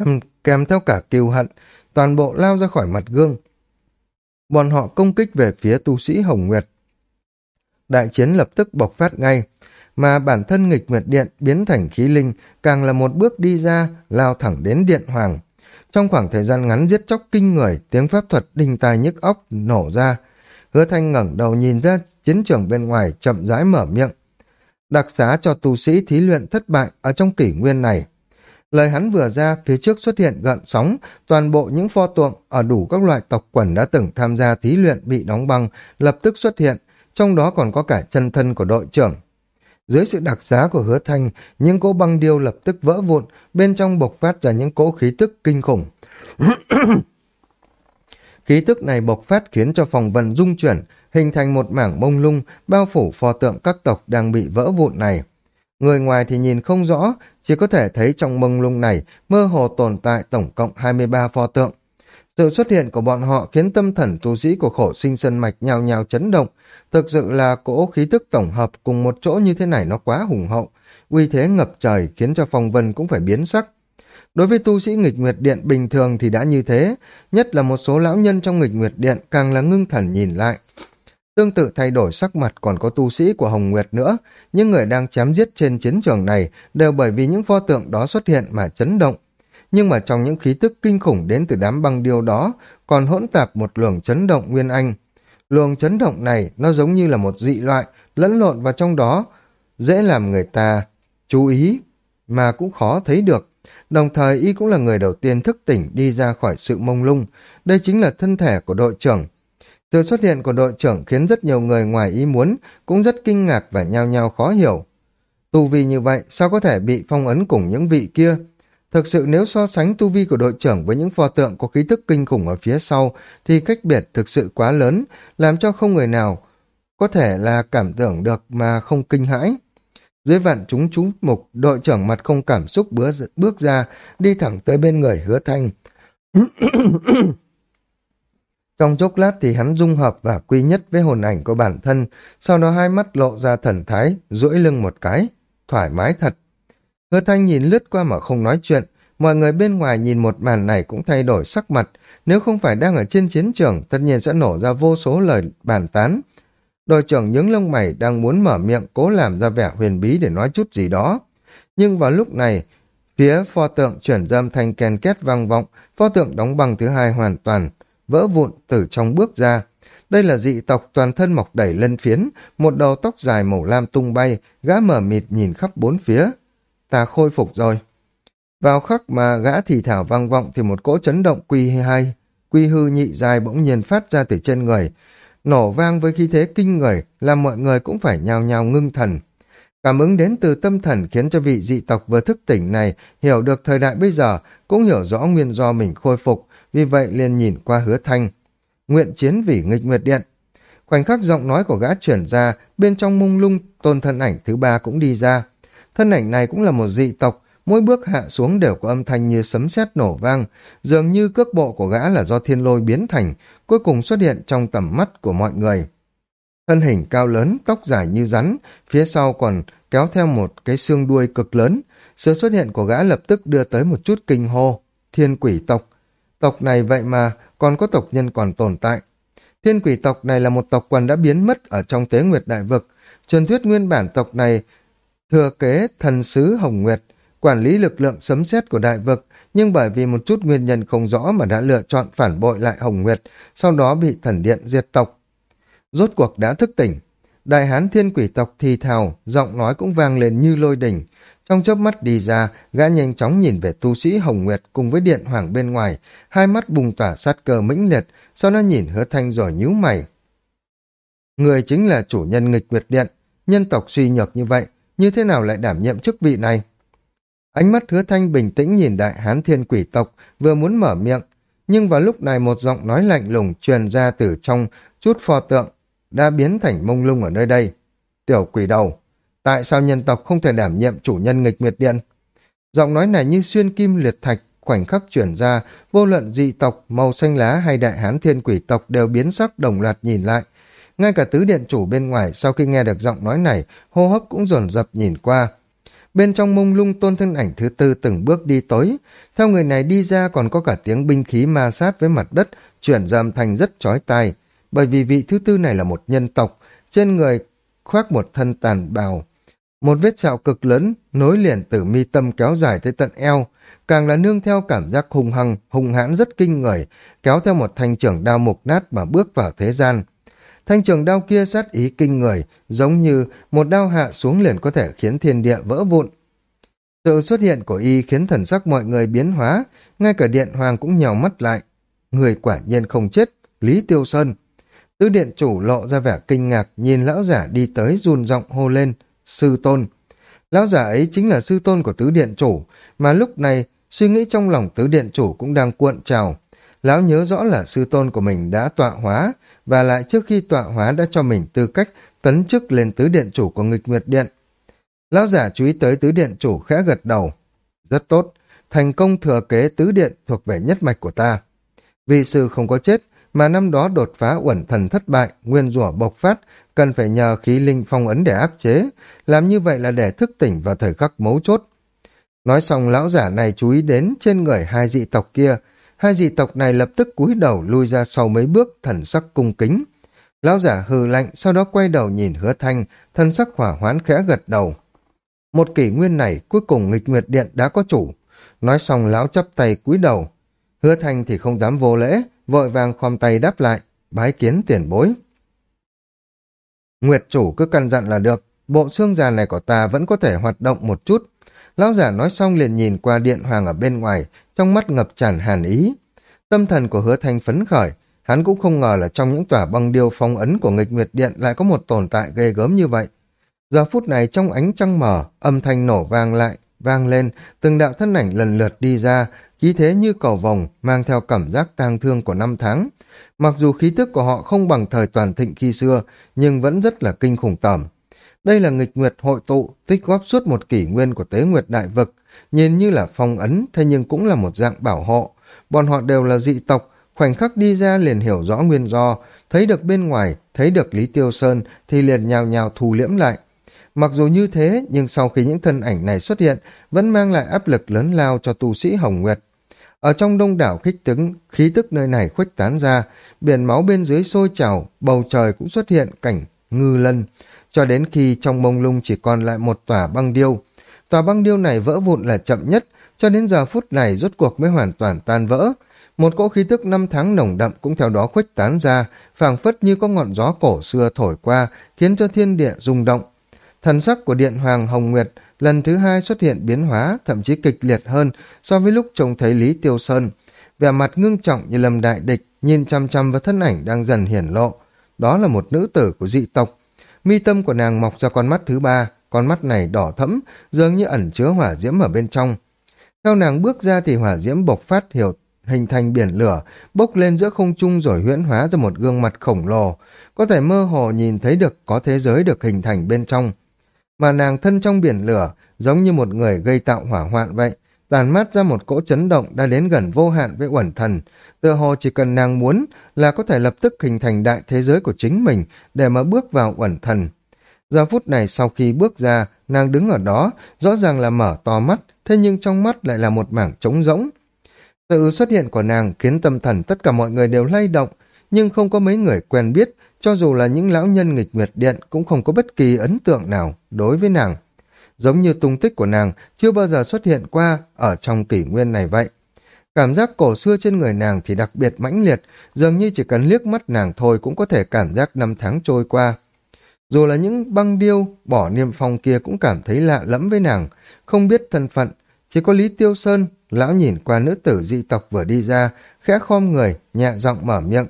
Kèm, kèm theo cả kiêu hận, toàn bộ lao ra khỏi mặt gương. Bọn họ công kích về phía tu sĩ Hồng Nguyệt. Đại chiến lập tức bộc phát ngay, mà bản thân nghịch nguyệt điện biến thành khí linh càng là một bước đi ra, lao thẳng đến điện hoàng. Trong khoảng thời gian ngắn giết chóc kinh người, tiếng pháp thuật đinh tai nhức óc nổ ra. Hứa thanh ngẩng đầu nhìn ra chiến trường bên ngoài chậm rãi mở miệng. Đặc xá cho tu sĩ thí luyện thất bại ở trong kỷ nguyên này. Lời hắn vừa ra, phía trước xuất hiện gợn sóng, toàn bộ những pho tượng ở đủ các loại tộc quần đã từng tham gia thí luyện bị đóng băng, lập tức xuất hiện, trong đó còn có cả chân thân của đội trưởng. Dưới sự đặc giá của hứa thanh, những cỗ băng điêu lập tức vỡ vụn, bên trong bộc phát ra những cỗ khí tức kinh khủng. khí tức này bộc phát khiến cho phòng vần rung chuyển, hình thành một mảng mông lung, bao phủ pho tượng các tộc đang bị vỡ vụn này. Người ngoài thì nhìn không rõ, chỉ có thể thấy trong mông lung này mơ hồ tồn tại tổng cộng 23 pho tượng. Sự xuất hiện của bọn họ khiến tâm thần tu sĩ của khổ sinh sơn mạch nhào nhào chấn động. Thực sự là cỗ khí tức tổng hợp cùng một chỗ như thế này nó quá hùng hậu. Uy thế ngập trời khiến cho phong vân cũng phải biến sắc. Đối với tu sĩ nghịch nguyệt điện bình thường thì đã như thế, nhất là một số lão nhân trong nghịch nguyệt điện càng là ngưng thần nhìn lại. Tương tự thay đổi sắc mặt còn có tu sĩ của Hồng Nguyệt nữa, những người đang chém giết trên chiến trường này đều bởi vì những pho tượng đó xuất hiện mà chấn động. Nhưng mà trong những khí tức kinh khủng đến từ đám băng điêu đó còn hỗn tạp một luồng chấn động nguyên anh. Luồng chấn động này nó giống như là một dị loại lẫn lộn vào trong đó, dễ làm người ta chú ý mà cũng khó thấy được. Đồng thời y cũng là người đầu tiên thức tỉnh đi ra khỏi sự mông lung. Đây chính là thân thể của đội trưởng sự xuất hiện của đội trưởng khiến rất nhiều người ngoài ý muốn, cũng rất kinh ngạc và nhao nhao khó hiểu. Tu vi như vậy, sao có thể bị phong ấn cùng những vị kia? Thực sự nếu so sánh tu vi của đội trưởng với những pho tượng có khí thức kinh khủng ở phía sau, thì cách biệt thực sự quá lớn, làm cho không người nào có thể là cảm tưởng được mà không kinh hãi. Dưới vạn chúng chú mục, đội trưởng mặt không cảm xúc bước ra, đi thẳng tới bên người hứa thanh. Trong chốc lát thì hắn dung hợp và quy nhất với hồn ảnh của bản thân, sau đó hai mắt lộ ra thần thái, duỗi lưng một cái, thoải mái thật. Hứa thanh nhìn lướt qua mà không nói chuyện, mọi người bên ngoài nhìn một màn này cũng thay đổi sắc mặt, nếu không phải đang ở trên chiến trường, tất nhiên sẽ nổ ra vô số lời bàn tán. Đội trưởng nhướng lông mày đang muốn mở miệng cố làm ra vẻ huyền bí để nói chút gì đó. Nhưng vào lúc này, phía pho tượng chuyển dâm thanh kèn két vang vọng, pho tượng đóng băng thứ hai hoàn toàn, vỡ vụn từ trong bước ra. Đây là dị tộc toàn thân mọc đầy lân phiến, một đầu tóc dài màu lam tung bay, gã mở mịt nhìn khắp bốn phía. Ta khôi phục rồi. Vào khắc mà gã thì thảo vang vọng thì một cỗ chấn động quy hai, quy hư nhị dài bỗng nhiên phát ra từ trên người. Nổ vang với khí thế kinh người, làm mọi người cũng phải nhao nhao ngưng thần. Cảm ứng đến từ tâm thần khiến cho vị dị tộc vừa thức tỉnh này hiểu được thời đại bây giờ, cũng hiểu rõ nguyên do mình khôi phục, vì vậy liền nhìn qua hứa thanh. Nguyện chiến vì nghịch nguyệt điện. Khoảnh khắc giọng nói của gã chuyển ra, bên trong mông lung tôn thân ảnh thứ ba cũng đi ra. Thân ảnh này cũng là một dị tộc, mỗi bước hạ xuống đều có âm thanh như sấm sét nổ vang, dường như cước bộ của gã là do thiên lôi biến thành, cuối cùng xuất hiện trong tầm mắt của mọi người. Thân hình cao lớn, tóc dài như rắn, phía sau còn kéo theo một cái xương đuôi cực lớn. Sự xuất hiện của gã lập tức đưa tới một chút kinh hô. Thiên quỷ tộc, Tộc này vậy mà còn có tộc nhân còn tồn tại. Thiên quỷ tộc này là một tộc quần đã biến mất ở trong tế nguyệt đại vực. Truyền thuyết nguyên bản tộc này thừa kế thần sứ Hồng Nguyệt, quản lý lực lượng sấm xét của đại vực, nhưng bởi vì một chút nguyên nhân không rõ mà đã lựa chọn phản bội lại Hồng Nguyệt, sau đó bị thần điện diệt tộc. Rốt cuộc đã thức tỉnh. Đại hán thiên quỷ tộc thì thào, giọng nói cũng vang lên như lôi đỉnh, trong chớp mắt đi ra, gã nhanh chóng nhìn về tu sĩ Hồng Nguyệt cùng với điện hoàng bên ngoài, hai mắt bùng tỏa sát cơ mãnh liệt, sau đó nhìn hứa thanh rồi nhíu mày. Người chính là chủ nhân nghịch nguyệt điện, nhân tộc suy nhược như vậy, như thế nào lại đảm nhiệm chức vị này? Ánh mắt hứa thanh bình tĩnh nhìn đại hán thiên quỷ tộc, vừa muốn mở miệng, nhưng vào lúc này một giọng nói lạnh lùng truyền ra từ trong chút pho tượng, đã biến thành mông lung ở nơi đây. Tiểu quỷ đầu, Tại sao nhân tộc không thể đảm nhiệm chủ nhân nghịch nguyệt điện? Giọng nói này như xuyên kim liệt thạch, khoảnh khắc chuyển ra, vô luận dị tộc, màu xanh lá hay đại hán thiên quỷ tộc đều biến sắc đồng loạt nhìn lại. Ngay cả tứ điện chủ bên ngoài sau khi nghe được giọng nói này, hô hấp cũng dồn dập nhìn qua. Bên trong mông lung tôn thân ảnh thứ tư từng bước đi tới, Theo người này đi ra còn có cả tiếng binh khí ma sát với mặt đất, chuyển dầm thành rất chói tai. Bởi vì vị thứ tư này là một nhân tộc, trên người khoác một thân tàn bào, một vết sẹo cực lớn, nối liền từ mi tâm kéo dài tới tận eo, càng là nương theo cảm giác hung hăng, hung hãn rất kinh người, kéo theo một thanh trưởng đao mục nát mà bước vào thế gian. Thanh trường đao kia sát ý kinh người, giống như một đao hạ xuống liền có thể khiến thiên địa vỡ vụn. Sự xuất hiện của y khiến thần sắc mọi người biến hóa, ngay cả điện hoàng cũng nhào mắt lại. Người quả nhiên không chết, Lý Tiêu Sơn. Tứ điện chủ lộ ra vẻ kinh ngạc, nhìn lão giả đi tới run giọng hô lên, sư tôn. Lão giả ấy chính là sư tôn của tứ điện chủ, mà lúc này suy nghĩ trong lòng tứ điện chủ cũng đang cuộn trào. Lão nhớ rõ là sư tôn của mình đã tọa hóa, và lại trước khi tọa hóa đã cho mình tư cách tấn chức lên tứ điện chủ của nghịch nguyệt điện. Lão giả chú ý tới tứ điện chủ khẽ gật đầu. Rất tốt, thành công thừa kế tứ điện thuộc về nhất mạch của ta. Vì sư không có chết, mà năm đó đột phá uẩn thần thất bại, nguyên rủa bộc phát, cần phải nhờ khí linh phong ấn để áp chế, làm như vậy là để thức tỉnh vào thời khắc mấu chốt. Nói xong lão giả này chú ý đến trên người hai dị tộc kia, hai dị tộc này lập tức cúi đầu lui ra sau mấy bước thần sắc cung kính. Lão giả hừ lạnh, sau đó quay đầu nhìn hứa thanh, thần sắc hỏa hoán khẽ gật đầu. Một kỷ nguyên này cuối cùng nghịch nguyệt điện đã có chủ. Nói xong lão chắp tay cúi đầu. Hứa thanh thì không dám vô lễ, vội vàng khom tay đáp lại, bái kiến tiền bối. Nguyệt chủ cứ căn dặn là được, bộ xương già này của ta vẫn có thể hoạt động một chút. Lão giả nói xong liền nhìn qua điện hoàng ở bên ngoài, trong mắt ngập tràn hàn ý. Tâm thần của hứa thanh phấn khởi, hắn cũng không ngờ là trong những tòa băng điêu phong ấn của nghịch nguyệt điện lại có một tồn tại ghê gớm như vậy. Giờ phút này trong ánh trăng mở, âm thanh nổ vang lại, vang lên, từng đạo thân ảnh lần lượt đi ra, khí thế như cầu vòng, mang theo cảm giác tang thương của năm tháng. Mặc dù khí tức của họ không bằng thời toàn thịnh khi xưa, nhưng vẫn rất là kinh khủng tởm. Đây là nghịch nguyệt hội tụ, tích góp suốt một kỷ nguyên của tế nguyệt đại vực, nhìn như là phong ấn, thế nhưng cũng là một dạng bảo hộ. Bọn họ đều là dị tộc, khoảnh khắc đi ra liền hiểu rõ nguyên do, thấy được bên ngoài, thấy được Lý Tiêu Sơn thì liền nhào nhào thù liễm lại. Mặc dù như thế, nhưng sau khi những thân ảnh này xuất hiện, vẫn mang lại áp lực lớn lao cho tu sĩ Hồng Nguyệt. Ở trong đông đảo khích tướng, khí tức nơi này khuếch tán ra, biển máu bên dưới sôi trào, bầu trời cũng xuất hiện cảnh ngư lân, cho đến khi trong mông lung chỉ còn lại một tòa băng điêu. Tòa băng điêu này vỡ vụn là chậm nhất, cho đến giờ phút này rốt cuộc mới hoàn toàn tan vỡ. Một cỗ khí tức năm tháng nồng đậm cũng theo đó khuếch tán ra, phảng phất như có ngọn gió cổ xưa thổi qua, khiến cho thiên địa rung động. Thần sắc của Điện Hoàng Hồng Nguyệt lần thứ hai xuất hiện biến hóa, thậm chí kịch liệt hơn so với lúc trông thấy Lý Tiêu Sơn. Vẻ mặt ngưng trọng như lâm đại địch, nhìn chăm chăm vào thân ảnh đang dần hiển lộ. Đó là một nữ tử của dị tộc. Mi tâm của nàng mọc ra con mắt thứ ba, con mắt này đỏ thẫm, dường như ẩn chứa hỏa diễm ở bên trong. Theo nàng bước ra thì hỏa diễm bộc phát hiểu hình thành biển lửa, bốc lên giữa không trung rồi huyễn hóa ra một gương mặt khổng lồ, có thể mơ hồ nhìn thấy được có thế giới được hình thành bên trong mà nàng thân trong biển lửa, giống như một người gây tạo hỏa hoạn vậy, tàn mát ra một cỗ chấn động đã đến gần vô hạn với uẩn thần. Tựa hồ chỉ cần nàng muốn là có thể lập tức hình thành đại thế giới của chính mình để mà bước vào uẩn thần. Giờ phút này sau khi bước ra, nàng đứng ở đó, rõ ràng là mở to mắt, thế nhưng trong mắt lại là một mảng trống rỗng. Sự xuất hiện của nàng khiến tâm thần tất cả mọi người đều lay động, nhưng không có mấy người quen biết, cho dù là những lão nhân nghịch nguyệt điện cũng không có bất kỳ ấn tượng nào đối với nàng. Giống như tung tích của nàng chưa bao giờ xuất hiện qua ở trong kỷ nguyên này vậy. Cảm giác cổ xưa trên người nàng thì đặc biệt mãnh liệt, dường như chỉ cần liếc mắt nàng thôi cũng có thể cảm giác năm tháng trôi qua. Dù là những băng điêu, bỏ niêm phong kia cũng cảm thấy lạ lẫm với nàng, không biết thân phận, chỉ có Lý Tiêu Sơn, lão nhìn qua nữ tử dị tộc vừa đi ra, khẽ khom người, nhẹ giọng mở miệng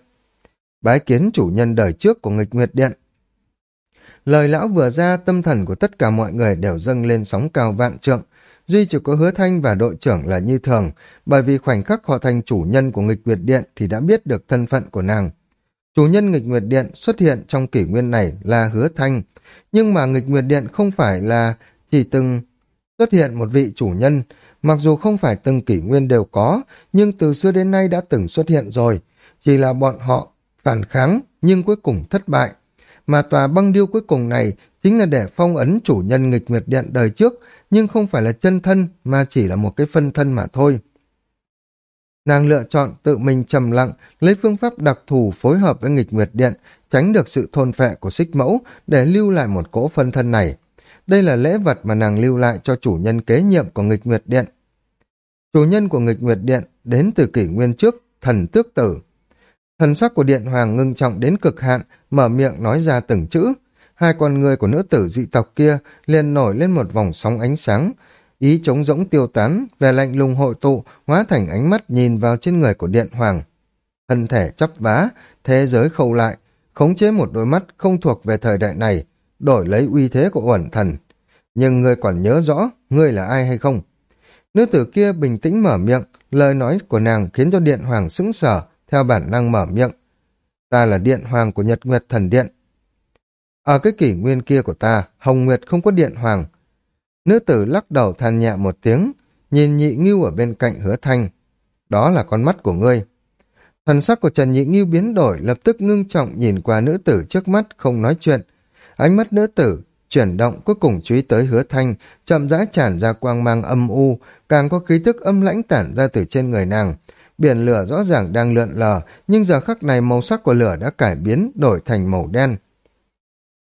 bái kiến chủ nhân đời trước của nghịch nguyệt điện. Lời lão vừa ra, tâm thần của tất cả mọi người đều dâng lên sóng cao vạn trượng, duy chỉ có hứa thanh và đội trưởng là như thường, bởi vì khoảnh khắc họ thành chủ nhân của nghịch nguyệt điện thì đã biết được thân phận của nàng. Chủ nhân nghịch nguyệt điện xuất hiện trong kỷ nguyên này là hứa thanh, nhưng mà nghịch nguyệt điện không phải là chỉ từng xuất hiện một vị chủ nhân, mặc dù không phải từng kỷ nguyên đều có, nhưng từ xưa đến nay đã từng xuất hiện rồi, chỉ là bọn họ phản kháng nhưng cuối cùng thất bại. Mà tòa băng điêu cuối cùng này chính là để phong ấn chủ nhân nghịch nguyệt điện đời trước, nhưng không phải là chân thân mà chỉ là một cái phân thân mà thôi. Nàng lựa chọn tự mình trầm lặng, lấy phương pháp đặc thù phối hợp với nghịch nguyệt điện, tránh được sự thôn phệ của xích mẫu để lưu lại một cỗ phân thân này. Đây là lễ vật mà nàng lưu lại cho chủ nhân kế nhiệm của nghịch nguyệt điện. Chủ nhân của nghịch nguyệt điện đến từ kỷ nguyên trước, thần tước tử. Thần sắc của điện hoàng ngưng trọng đến cực hạn, mở miệng nói ra từng chữ. Hai con người của nữ tử dị tộc kia liền nổi lên một vòng sóng ánh sáng, ý trống rỗng tiêu tán, về lạnh lùng hội tụ, hóa thành ánh mắt nhìn vào trên người của điện hoàng. Thân thể chấp vá, thế giới khâu lại, khống chế một đôi mắt không thuộc về thời đại này, đổi lấy uy thế của uẩn thần. Nhưng người còn nhớ rõ, ngươi là ai hay không? Nữ tử kia bình tĩnh mở miệng, lời nói của nàng khiến cho điện hoàng sững sờ, theo bản năng mở miệng. Ta là điện hoàng của Nhật Nguyệt Thần Điện. Ở cái kỷ nguyên kia của ta, Hồng Nguyệt không có điện hoàng. Nữ tử lắc đầu than nhẹ một tiếng, nhìn nhị nghiêu ở bên cạnh hứa thanh. Đó là con mắt của ngươi. Thần sắc của Trần Nhị Nghiêu biến đổi, lập tức ngưng trọng nhìn qua nữ tử trước mắt, không nói chuyện. Ánh mắt nữ tử, chuyển động cuối cùng chú ý tới hứa thanh, chậm rãi tràn ra quang mang âm u, càng có khí thức âm lãnh tản ra từ trên người nàng. Biển lửa rõ ràng đang lượn lờ, nhưng giờ khắc này màu sắc của lửa đã cải biến, đổi thành màu đen.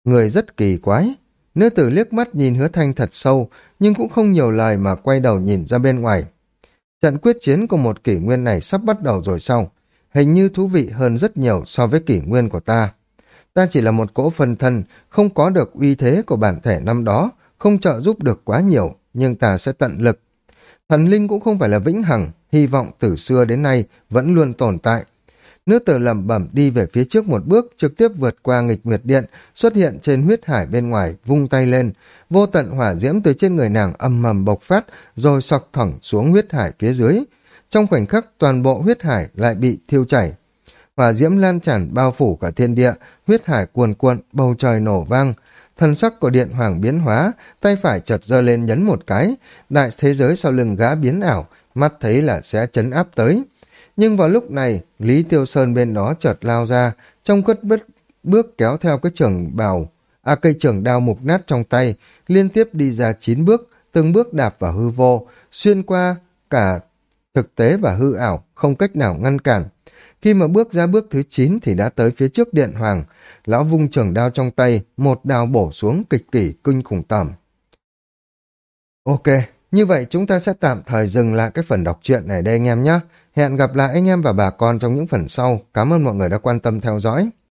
Người rất kỳ quái. Nữ tử liếc mắt nhìn hứa thanh thật sâu, nhưng cũng không nhiều lời mà quay đầu nhìn ra bên ngoài. Trận quyết chiến của một kỷ nguyên này sắp bắt đầu rồi sau hình như thú vị hơn rất nhiều so với kỷ nguyên của ta. Ta chỉ là một cỗ phân thân, không có được uy thế của bản thể năm đó, không trợ giúp được quá nhiều, nhưng ta sẽ tận lực. Thần linh cũng không phải là vĩnh hằng, hy vọng từ xưa đến nay vẫn luôn tồn tại. Nữ tử lẩm bẩm đi về phía trước một bước, trực tiếp vượt qua nghịch nguyệt điện, xuất hiện trên huyết hải bên ngoài, vung tay lên. Vô tận hỏa diễm từ trên người nàng âm mầm bộc phát, rồi sọc thẳng xuống huyết hải phía dưới. Trong khoảnh khắc toàn bộ huyết hải lại bị thiêu chảy. Hỏa diễm lan tràn bao phủ cả thiên địa, huyết hải cuồn cuộn, bầu trời nổ vang. Thần sắc của điện hoàng biến hóa, tay phải chợt giơ lên nhấn một cái, đại thế giới sau lưng gã biến ảo, mắt thấy là sẽ chấn áp tới. Nhưng vào lúc này, Lý Tiêu Sơn bên đó chợt lao ra, trong cất bất bước kéo theo cái trường bào, à cây trường đao mục nát trong tay, liên tiếp đi ra chín bước, từng bước đạp vào hư vô, xuyên qua cả thực tế và hư ảo, không cách nào ngăn cản. Khi mà bước ra bước thứ 9 thì đã tới phía trước điện hoàng, lão vung trường đao trong tay, một đao bổ xuống kịch kỷ kinh khủng tầm. Ok, như vậy chúng ta sẽ tạm thời dừng lại cái phần đọc truyện này đây anh em nhé. Hẹn gặp lại anh em và bà con trong những phần sau. Cảm ơn mọi người đã quan tâm theo dõi.